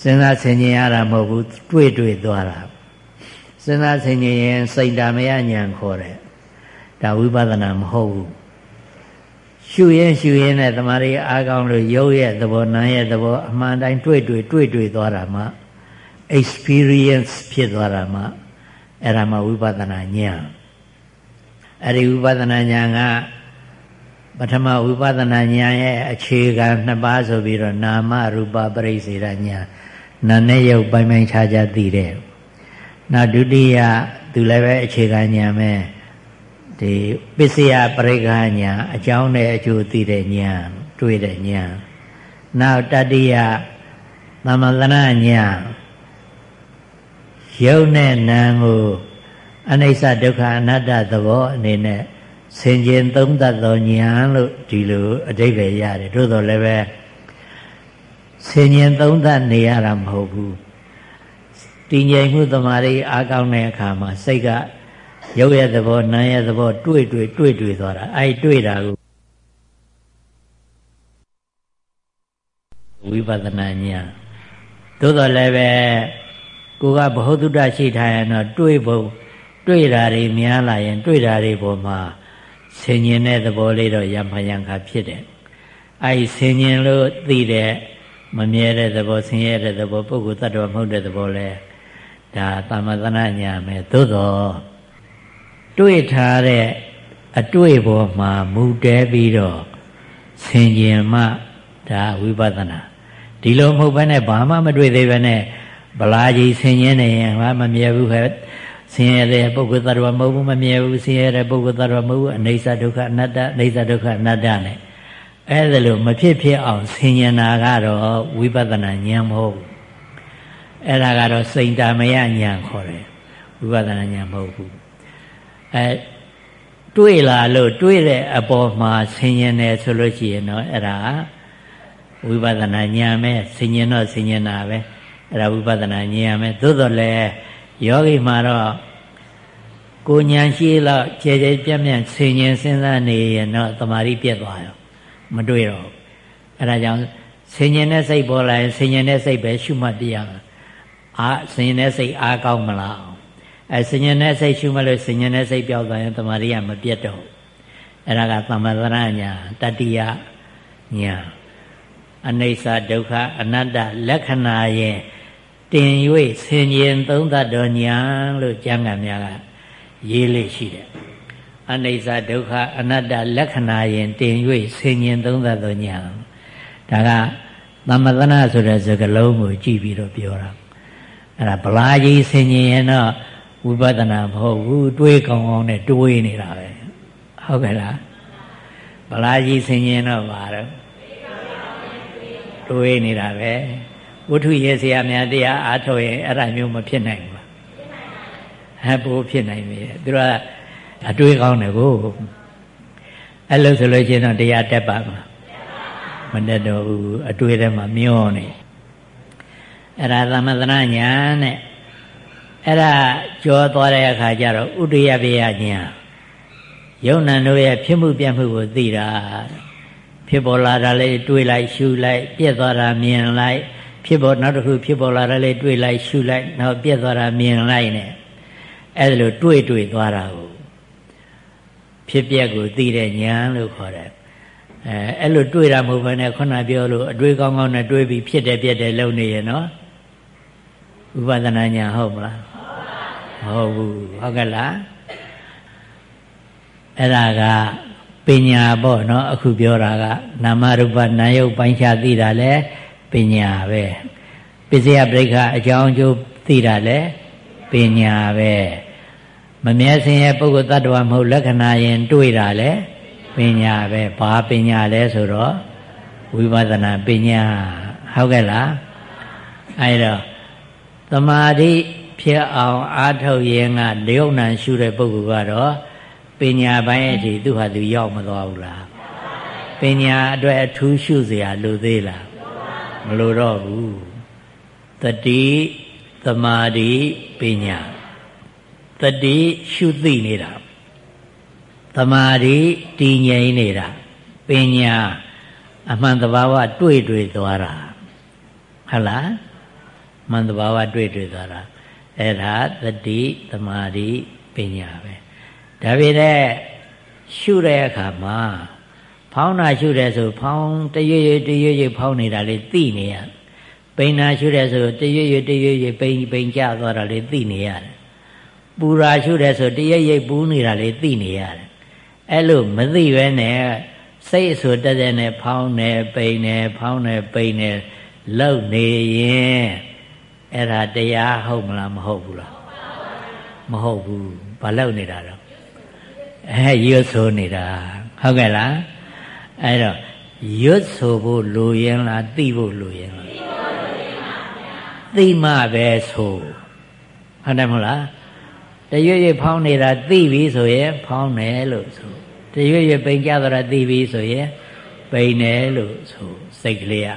စဉ်းစားဆင်ခြင်ရတာမဟုတ်ဘူးတွေးတွေးသွားတာစဉ်းစားဆင်ခြင်ရင်စိတ်ဓာမယဉာဏ်ခေါ်တယ်ဒါဝိပဿနာမဟုတ်ဘူး ရှုရင်ရှုရင်နဲ့တမာရီအားကောင်းလို့ရုပ်ရဲ့သဘောနာမ်ရဲ့သဘောအမှန်တိုင်းတွေ့တွေ့တွေ့တွေ့သွားတာမှ experience ဖြစ်သွားတာမှအဲ့ဒါမှဝိပဿနာဉာဏ်အဲ့ဒီဝိပဿနာဉာဏ်ကပထမဝိပဿနာဉာဏ်ရဲ့အခြေခံနှစ်ပါးဆိုပြီးတော့နာမရူပပရိစေရဉာဏ်နာနဲ့ရုပ်ပိုင်ပိုင်ခြားခြားသိတယ်။နောက်ဒုတိယသူလည်းပဲအခြေခံဉာဏ်ပဲ ဒီပစ္စယပရိက္ခဉာဏ်အကြောင်းနဲ့အကျိုးသိတဲ့ဉာဏ်တွေ့တဲ့ဉာဏ်နောက်တတိယသမသနာဉာဏ်ရုပ်နဲ့နာမ်ကိုအနိစ္စဒုက္ခအနတ္တသဘောအနေနဲ့ဆင်ခြင်သုံးသပ်သောဉာဏ်လို့ဒီလိုအဓိပ္ပာယ်ရတယ်သို့တော်လည်းပဲဆင်ခြင်သုံးသပ်နေရတာမဟုတ်ဘူးတည်ငြိမ်မှုသမာဓိအားကောင်းတဲ့အခါမှာစိတ်က ရုပ်ရဲ့သဘောနာမ်ရဲ့သဘောတွေ့တွေ့တွေ့တွေ့သွားတာအဲ့တွေ့တာကိုဝိပဿနာဉာဏ်သို့တော်လည်းပဲကိုကဘ ਹੁ တုတ္တရှိထားရင်တော့တွေးဖို့တွေ့တာတွေများလာရင် တွေ့တာတွေပေါ်မှာဆင်ញင်တဲ့သဘောလေးတော့ရံဖယံခါဖြစ်တယ်အဲဒီဆင်ញင်လို့သိတဲ့မမြဲတဲ့သဘောဆင်းရဲတဲ့သဘောပုဂ္ဂိုလ်တ attva မဟုတ်တဲ့သဘောလဲဒါသမသနာညာမယ်သို့တော့ တွေ့ထားတဲ့အတွေ့ပေါ်မှာမူတဲပြီးတော့ဆင်ခြင်မှဒါဝိပဿနာဒီလိုမဟုတ်ဘဲနဲ့ဘာမှမတွေ့သေးဘဲနဲ့ဗလာကြီးဆင်ခြင်နေရင်ဟာမမြဲဘူးခဲ့ဆင်းရဲတဲ့ပုဂ္ဂိုလ်သတ္တဝါမဟုတ်ဘူးမမြဲဘူးဆင်းရဲတဲ့ပုဂ္ဂိုလ်သတ္တဝါမဟုတ်ဘူးအနေစာဒုက္ခအနတ္တအနေစာဒုက္ခအနတ္တနဲ့အဲ့ဒါလို့မဖြစ်ဖြစ်အောင်ဆင်ញင်တာကတော့ဝိပဿနာဉာဏ်မဟုတ်ဘူးအဲ့ဒါကတော့စိန်တမယဉာဏ်ခေါ်တယ်ဝိပဿနာဉာဏ်မဟုတ်ဘူး အဲတွေ့လာလို့တွေ့တဲ့အပေါ်မှာဆင်ញင်တယ်ဆိုလို့ရှိရင်တော့အဲ့ဒါဝိပဿနာဉာဏ်ပဲဆင်ញင်တော့ဆင်ញင်တာပဲအဲ့ဒါဝိပဿနာဉာဏ်ပဲသို့တော်လည်းယောဂီမှာတော့ကိုဉာဏ်ရှိတော့ခြေခြေပြက်ပြက်ဆင်ញင်စဉ်းစားနေရင်တော့တမာရီပြက်သွားရောမတွေ့တော့အဲ့ဒါကြောင့်ဆင်ញင်တဲ့စိတ်ပေါ်လာရင်ဆင်ញင်တဲ့စိတ်ပဲရှုမှတ်ပြရမှာအာဆင်ញင်တဲ့စိတ်အားကောင်းမလား အဲဆင်ញင်တဲ့စိတ်ရှုမှတ်လို့ဆင်ញင်တဲ့စိတ်ပြောက်သွားရင်တမာရီကမပြတ်တော့အဲ့ဒါကသမထရညာတတိယညာအနိစ္စဒုက္ခအနတ္တလက္ခဏာရဲ့တင်၍ဆင်ញင်သုံးသတ်တော်ညာလို့ကျမ်းဂန်များကရေးလေးရှိတယ်အနိစ္စဒုက္ခအနတ္တလက္ခဏာရင်တင်၍ဆင်ញင်သုံးသတ်တော်ညာဒါကသမသနာဆိုတဲ့စကားလုံးကိုကြည့်ပြီးတော့ပြောတာအဲ့ဒါဗလာကြီးဆင်ញင်ရင်တော့ ဝိပဿနာမဟုတ်ဘူးတွေးကောင်းကောင်းနဲ့တွေးနေတာပဲဟုတ်ကဲ့လားဗလာကြီးဆင်ញင်တော့ပါတော့တွေးနေတာပဲဝတ္ထုရေဆရာများတရားအားထုတ်ရင်အဲ့ဒါမျိုးမဖြစ်နိုင်ဘူးဟဲ့ဘိုးဖြစ်နိုင်ပြီသူတို့ကအတွေးကောင်းတယ်ကိုအဲ့လို့ဆိုလို့ရှိရင်တော့တရားတက်ပါမှာမတက်တော့ဘူးအတွေးထဲမှာမျောနေအဲ့ဒါသမသနာညာနဲ့ အဲ့ဒါကြောသွားတဲ့အခါကျတော့ဥဒိယပယညာယုံနံတို့ရဲ့ဖြစ်မှုပြတ်မှုကိုသိတာဖြစ်ပေါ်လာတာလေးတွေးလိုက်ရှုလိုက်ပြက်သွားတာမြင်လိုက်ဖြစ်ပေါ်နောက်တစ်ခုဖြစ်ပေါ်လာတာလေးတွေးလိုက်ရှုလိုက်နောက်ပြက်သွားတာမြင်လိုက်နဲ့အဲ့ဒါလိုတွေးတွေးသွားတာကိုဖြစ်ပျက်ကိုသိတဲ့ဉာဏ်လို့ခေါ်တယ်အဲအဲ့လိုတွေးတာမဟုတ်ဘဲနဲ့ခုနပြောလို့အတွေးကောင်းကောင်းနဲ့တွေးပြီးဖြစ်တယ်ပြက်တယ်လုပ်နေရနော်ဥပဒနာဉာဏ်ဟုတ်မလား မဟုတ်ဘူးဟုတ်ကဲ့လားအဲ့ဒါကပညာပေါ့နော်အခုပြောတာကနာမရူပနာယုတ်ပိုင်းခြားသိတာလဲပညာပဲပစ္စယပရိက္ခအကြောင်းအကျိုးသိတာလဲပညာပဲမမြဲစင်ရဲ့ပုဂ္ဂိုလ်တ attva မဟုတ်လက္ခဏာရင်တွေ့တာလဲပညာပဲဘာပညာလဲဆိုတော့ဝိပဿနာပညာဟုတ်ကဲ့လားအဲဒါသမာဓိ ဖြစ်အောင်အားထုတ်ရင်ကလျုံနံရှုတဲ့ပုဂ္ဂိုလ်ကတော့ပညာပိုင်းအထိသူဟာသူရောက်မသွားဘူးလားပညာအတွက်အထူးရှုเสียလိုသေးလားမလိုတော့ဘူးတတိသမာဓိပညာတတိရှုသိနေတာသမာဓိတည်ငြိမ်နေတာပညာအမှန်တဘာဝတွေ့တွေ့သွားတာဟုတ်လားမှန်တဘာဝတွေ့တွေ့သွားတာ အဲ့ဒါတတိသမာဓိပညာပဲဒါပေမဲ့ရှုတဲ့အခါမှာဖောင်းတာရှုတယ်ဆိုဖောင်းတရွရွတရွရွဖောင်းနေတာလေးသိနေရပိန်တာရှုတယ်ဆိုတရွရွတရွရွပိန်ပိန်ကျသွားတာလေးသိနေရတယ်ပူရာရှုတယ်ဆိုတရွရွပူနေတာလေးသိနေရတယ်အဲ့လိုမသိပဲနဲ့စိတ်ဆိုတက်တဲ့နဲ့ဖောင်းနေပိန်နေဖောင်းနေပိန်နေလှုပ်နေရင် အဲ့ဒါတရားဟုတ်မလားမဟုတ်ဘူးလားမဟုတ်ဘူးဘာလှုပ်နေတာတော့အဲရွတ်ဆိုနေတာဟုတ်ကဲ့လားအဲ့တော့ရွတ်ဆိုဖို့လိုရင်လားသိဖို့လိုရင်လားသိမှပဲဆိုဟုတ်တယ်မဟုတ်လားတရွရွဖောင်းနေတာသိပြီဆိုရင်ဖောင်းတယ်လို့ဆိုတရွရွပိန်ကြတော့သိပြီဆိုရင်ပိန်တယ်လို့ဆိုစိတ်ကလေးက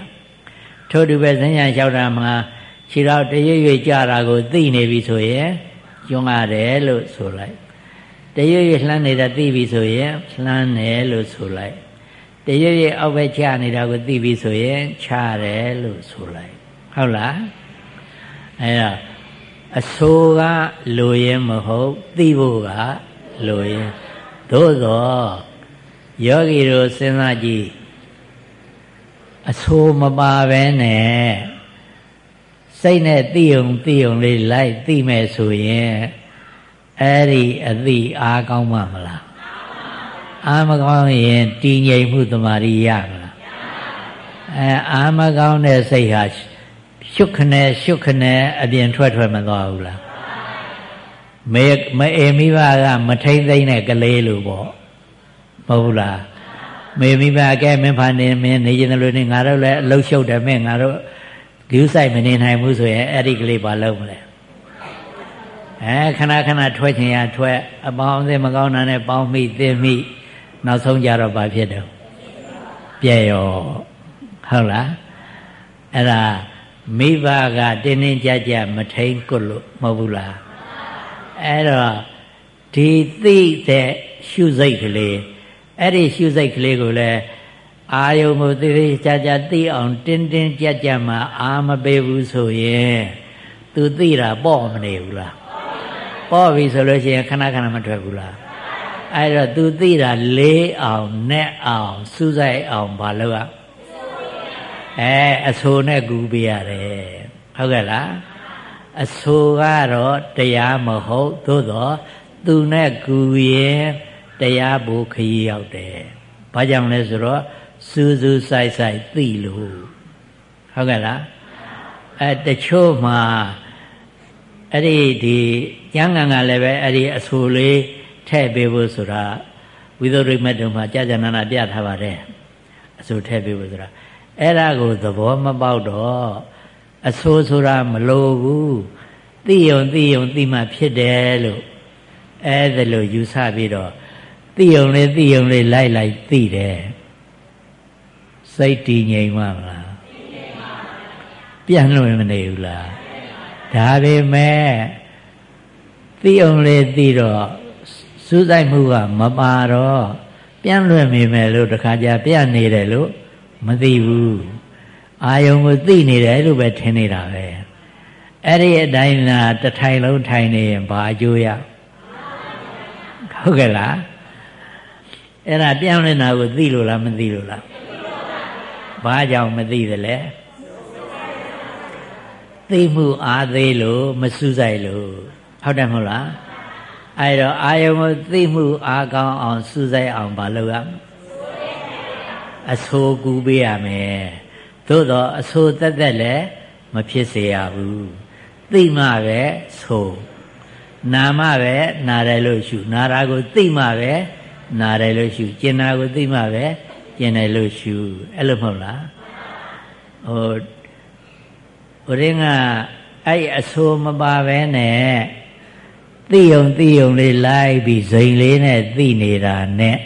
ထို့တူပဲဇဉ္ညာလျှောက်တာမှာ ခြေတော့တရွရွကြတာကိုသိနေပြီဆိုရင်ကျွမ်းရတယ်လို့ဆိုလိုက်တရွရွလှမ်းနေတာသိပြီဆိုရင်လှမ်းတယ်လို့ဆိုလိုက်တရွရွအောက်ဘက်ချနေတာကိုသိပြီဆိုရင်ချတယ်လို့ဆိုလိုက်ဟုတ်လားအဲဒါအဆိုးကလိုရင်မဟုတ်သိဖို့ကလိုရင်သို့သောယောဂီတို့စဉ်းစားကြည့်အဆိုးမပါပဲနဲ့ စိတ်နဲ့သိုံသိုံလေးလိုက်သိမဲ့ဆိုရင်အဲ့ဒီအသိအားကောင်းမှမလားအားမကောင်းရင်တည်ငြိမ်မှုတမာရီရမလားအဲအားမကောင်းတဲ့စိတ်ဟာရှုခနဲ့ရှုခနဲ့အပြင်ထွက်ထွက်မသွားဘူးလားမေမအေမိဘကမထိမ့်သိမ့်တဲ့ကလေးလိုပေါ့မဟုတ်ဘူးလားမေမိဘကဲမင်းဖာနေမင်းနေကျင်တယ်လို့နေငါတို့လည်းအလုရှုပ်တယ်မင်းငါတို့ ဂူးဆိုင်မနေနိုင်ဘူးဆိုရင်အဲ့ဒီကလေးဘာလုပ်မလဲအဲခဏခဏထွက်ချင်ရထွက်အပေါင်းအသင်းမကောင်းတာနဲ့ပေါင်းမိသိမိနောက်ဆုံးကြတော့ဘာဖြစ်တယ်ပြည့်ရောဟုတ်လားအဲ့ဒါမိဘကတင်းတင်းကြပ်ကြပ်မထိန်ကွလို့မဟုတ်ဘူးလားအဲ့တော့ဒီသိတဲ့ရှုစိတ်ကလေးအဲ့ဒီရှုစိတ်ကလေးကိုလည်း အာယုံကိုသေးသေးချာချာသိအောင်တင်းတင်းကြပ်ကြပ်မှအာမပေးဘူးဆိုရင်သူသိတာပေါ့မနေဘူးလားပေါ့ပြီဆိုလို့ရှိရင်ခဏခဏမထွက်ဘူးလားအဲ့တော့သူသိတာလေးအောင်နဲ့အောင်စူးစိုက်အောင်မလုပ်ရအဲအဆိုနဲ့ကူပေးရတယ်ဟုတ်ကဲ့လားအဆိုကတော့တရားမဟုတ်သို့တော့သူနဲ့ကူရင်တရားဘိုးခရီးရောက်တယ်ဘာကြောင့်လဲဆိုတော့ စူးစူးဆိုင်ဆိုင်သိလို့ဟုတ်ကဲ့လားအဲတချို့မှာအဲ့ဒီဒီကျမ်းဂန်ကလည်းပဲအဲ့ဒီအဆိုလေးထည့်ပေးဖို့ဆိုတာဝိသုရိမတ်တုံမှာကြာကြာနာနာပြထားပါတယ်အဆိုထည့်ပေးဖို့ဆိုတာအဲ့ဒါကိုသဘောမပေါက်တော့အဆိုးဆိုတာမလိုဘူးသိယုံသိယုံသိမှဖြစ်တယ်လို့အဲ့ဒါလို့ယူဆပြီးတော့သိယုံလေးသိယုံလေးလိုက်လိုက်သိတယ် စိတ်တည်ငြိမ်မှမလားပြန့်လွင်မနေဘူးလားဒါပေမဲ့သိအောင်လေးသိတော့စူးစိုက်မှုကမပါတော့ပြန့်လွင်မိမယ်လို့တခါကြပြန့်နေတယ်လို့မသိဘူးအာယုံကိုသိနေတယ်လို့ပဲထင်နေတာပဲအဲ့ဒီအတိုင်းလားတထိုင်လုံးထိုင်နေရင်ဘာအကျိုးရဟုတ်ကဲ့လားအဲ့ဒါပြောင်းနေတာကိုသိလို့လားမသိလို့လား ဘာကြောင့်မသိသလဲသိမှုအားသေးလို့မစူးစိုက်လို့ဟုတ်တယ်မဟုတ်လားအဲ့တော့အာယုံကိုသိမှုအားကောင်းအောင်စူးစိုက်အောင်မလုပ်ရအဆိုးကူပေးရမယ်သို့တော့အဆိုးတက်တက်လည်းမဖြစ်စေရဘူးသိမှပဲဆိုနာမပဲနာတယ်လို့ရှုနာတာကိုသိမှပဲနာတယ်လို့ရှုကျင်တာကိုသိမှပဲ ကျင်တယ်လို့ရှုအဲ့လိုမဟုတ်လားဟိုဘုရင်ကအဲ့အဆိုးမပါပဲနဲ့သိုံသိုံလေးလိုက်ပြီးဇိမ်လေးနဲ့သိနေတာနဲ့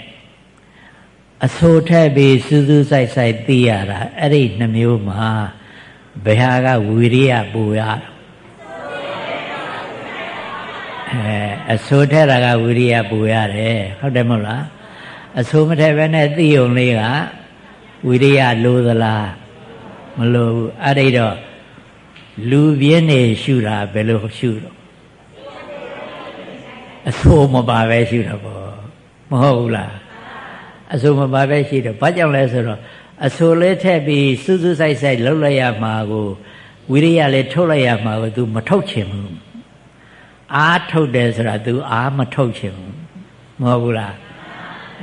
အဆိုးထက်ပြီးစူးစူးဆိုင်ဆိုင်သိရတာအဲ့ဒီနှမျိုးမှာဘယ်ဟာကဝီရိယပူရအဲအဆိုးထက်တာကဝီရိယပူရတယ်ဟုတ်တယ်မဟုတ်လား အဆိုးမထက်ပဲနဲ့သိုံလေးကဝီရိယလိုသလားမလိုဘူးအဲ့ဒီတော့လူပြင်းနေရှုတာဘယ်လိုရှုတော့အဆိုးမပါပဲရှုတာပေါ့မဟုတ်ဘူးလားအဆိုးမပါပဲရှိတယ်ဘာကြောင့်လဲဆိုတော့အဆိုးလေးထက်ပြီးစူးစူးဆိုင်ဆိုင်လှုပ်လိုက်ရမှာကိုဝိရိယလေးထုတ်လိုက်ရမှာကို तू မထုတ်ချင်ဘူးအားထုတ်တယ်ဆိုတာ तू အားမထုတ်ချင်ဘူးမဟုတ်ဘူးလား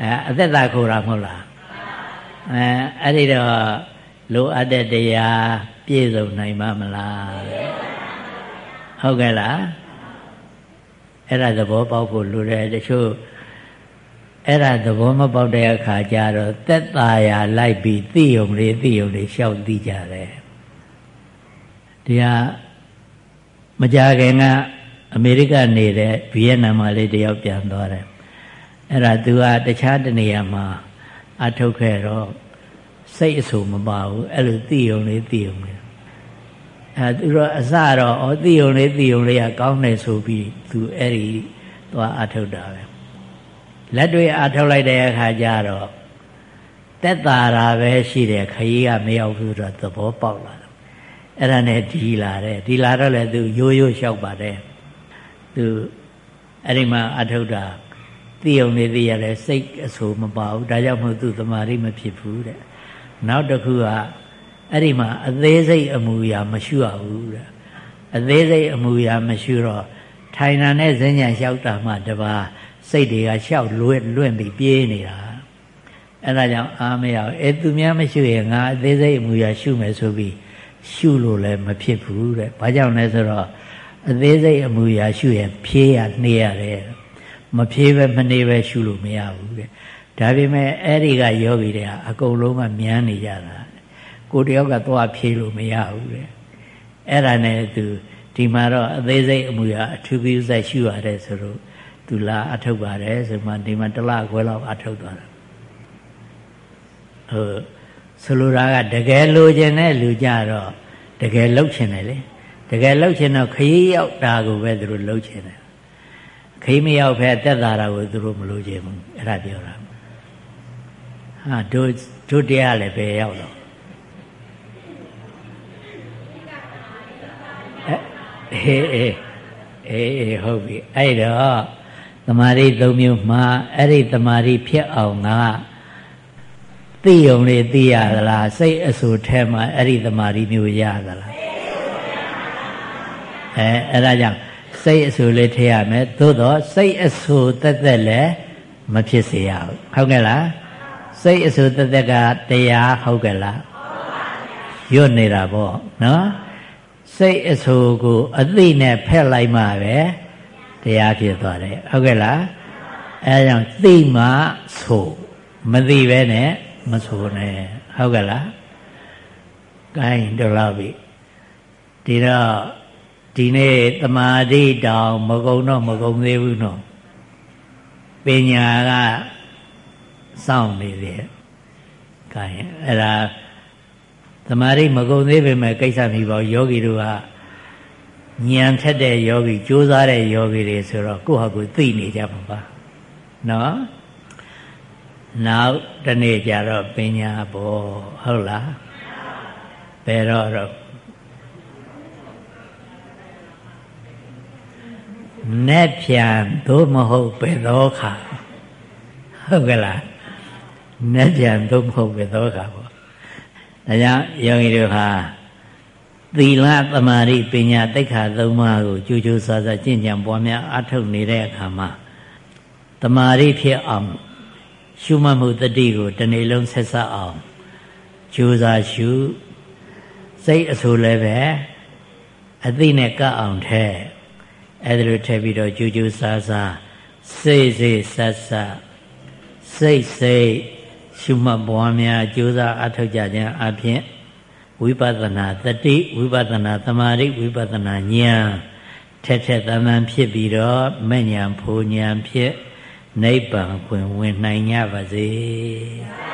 အဲအသက်သာခိုးတာမဟုတ်လားအဲအဲ့ဒီတော့လိုအပ်တဲ့တရားပြည့်စုံနိုင်မှာမလားဟုတ်ကဲ့လားအဲ့ဒါသဘောပေါက်ဖို့လိုတယ်တချို့အဲ့ဒါသဘောမပေါက်တဲ့အခါကျတော့သက်သာရာလိုက်ပြီးသိုံလေးသိုံလေးရှောက်သိကြတယ်ဒီဟာမကြခင်ကအမေရိကနေတဲ့ဗီယက်နမ်မှာလေးတယောက်ပြန်သွားတယ် အဲ့ဒါသူကတခြားတနေရာမှာအထုတ်ခဲ့တော့စိတ်အဆူမပါဘူးအဲ့လိုသိုံလေးသိုံလေးအဲသူတော့အစတော့ဩသိုံလေးသိုံလေးကကောင်းတယ်ဆိုပြီးသူအဲ့ဒီသွားအထုတ်တာပဲလက်တွေအထုတ်လိုက်တဲ့အခါကျတော့တက်တာတာပဲရှိတယ်ခရီးကမရောက်ဘူးတော့သဘောပေါက်လာတယ်အဲ့ဒါနဲ့ဒီလာတယ်ဒီလာတော့လေသူရိုးရိုးလျှောက်ပါတယ်သူအဲ့ဒီမှာအထုတ်တာ သိုံနေသိရတယ်စိတ်အဆူမပါဘူးဒါကြောင့်မို့သူသမာဓိမဖြစ်ဘူးတဲ့နောက်တစ်ခုကအဲ့ဒီမှာအသေးစိတ်အမူအရာမရှိရဘူးတဲ့အသေးစိတ်အမူအရာမရှိတော့ထိုင်တာနဲ့ဇဉ္ညာလျှောက်တာမှတပါစိတ်တွေကလျှောက်လွင့်လွင့်ပြီးပြေးနေတာအဲ့ဒါကြောင့်အားမရဘူးအဲသူများမရှိရင်ငါအသေးစိတ်အမူအရာရှုမယ်ဆိုပြီးရှုလို့လည်းမဖြစ်ဘူးတဲ့ဘာကြောင့်လဲဆိုတော့အသေးစိတ်အမူအရာရှုရင်ဖြေးရနှေးရတယ် မဖြေးပဲမနှေးပဲရှုလို့မရဘူးတဲ့ဒါပေမဲ့အဲ့ဒီကယောဂီတွေကအကုန်လုံးကမြန်းနေကြတာကိုတယောက်ကသွားဖြေးလို့မရဘူးတဲ့အဲ့ဒါနဲ့သူဒီမှာတော့အသေးစိတ်အမူအရာအထူးပြုစိုက်ရှုရတယ်ဆိုတော့သူလာအထုတ်ပါတယ်ဆိုမှဒီမှာတလခွဲလောက်အထုတ်သွားတာဟိုဆိုလိုတာကတကယ်လိုချင်တဲ့လူကြတော့တကယ်လှုပ်ချင်တယ်လေတကယ်လှုပ်ချင်တော့ခရီးရောက်တာကိုပဲသူတို့လှုပ်ချင်တယ် ခရီးမရောက်ဖဲတက်တာကိုသူတို့မလိုချင်ဘူးအဲ့ဒါပြောတာဟာတို့တို့တရားလည်းပဲရောက်တော့အေးအေးအေးအေးဟုတ်ပြီအဲ့တော့တမာရီ၃မျိုးမှာအဲ့ဒီတမာရီဖြစ်အောင်ကသိုံလေးသိရသလားစိတ်အဆူထဲမှာအဲ့ဒီတမာရီမျိုးရသလားအဲအဲ့ဒါကြောင့် စိတ်အဆူလေးထည့်ရမယ်သို့တော့စိတ်အဆူတက်တက်လည်းမဖြစ်စေရဘူးဟုတ်ကဲ့လားစိတ်အဆူတက်တက်ကတရားဟုတ်ကဲ့လားရွတ်နေတာပေါ့နော်စိတ်အဆူကိုအသိနဲ့ဖက်လိုက်မှပဲတရားဖြစ်သွားတယ်ဟုတ်ကဲ့လားအဲဒါကြောင့်သိမှဆိုမသိပဲနဲ့မဆိုနဲ့ဟုတ်ကဲ့လားကိုင်းတော်လာပြီဒီတော့ ဒီနေ့တမာတိတောင်မကုံတော့မကုံသေးဘူးနော်ပညာကစောင့်နေတယ်ကိုင်းအဲ့ဒါတမာတိမကုံသေးပေမဲ့ကိစ္စမိပါယောဂီတို့ကဉာဏ်ထက်တဲ့ယောဂီကြိုးစားတဲ့ယောဂီတွေဆိုတော့ကိုယ့်ဟာကိုယ်သိနေကြမှာပါနော်နောက်တနေ့ကျတော့ပညာပေါ်ဟုတ်လားဘယ်တော့တော့ နဲ့ပြန်သို့မဟုတ်ဘယ်သောခါဟုတ်ကလားနဲ့ပြန်သို့မဟုတ်ဘယ်သောခါပေါ့ဒါကြောင့်ယောဂီတို့ဟာသီလသမာဓိပညာတိတ်ခါသုံးပါးကိုကြိုးကြိုးစားစားကျင့်ကြံပွားများအထုတ်နေတဲ့အခါမှာသမာဓိဖြစ်အောင်ရှုမှတ်မှုတတိကိုတနေ့လုံးဆက်ဆက်အောင်ကြိုးစားရှုစိတ်အဆိုလည်းပဲအသိနဲ့ကပ်အောင်ထဲ အဲ့ဒါလိုထည့်ပြီးတော့ကြိုးကြိုးစားစားစိတ်စိတ်ဆက်ဆက်စိတ်စိတ်ရှုမှတ်ပွားများကြိုးစားအထောက်ကြခြင်းအပြင်ဝိပဿနာတတိဝိပဿနာသမာဓိဝိပဿနာဉာဏ်ထက်ထက်တန်တန်ဖြစ်ပြီးတော့မဲ့ဉာဏ်ဖူဉာဏ်ဖြစ်နိဗ္ဗာန်ခွင်ဝင်နိုင်ကြပါစေ။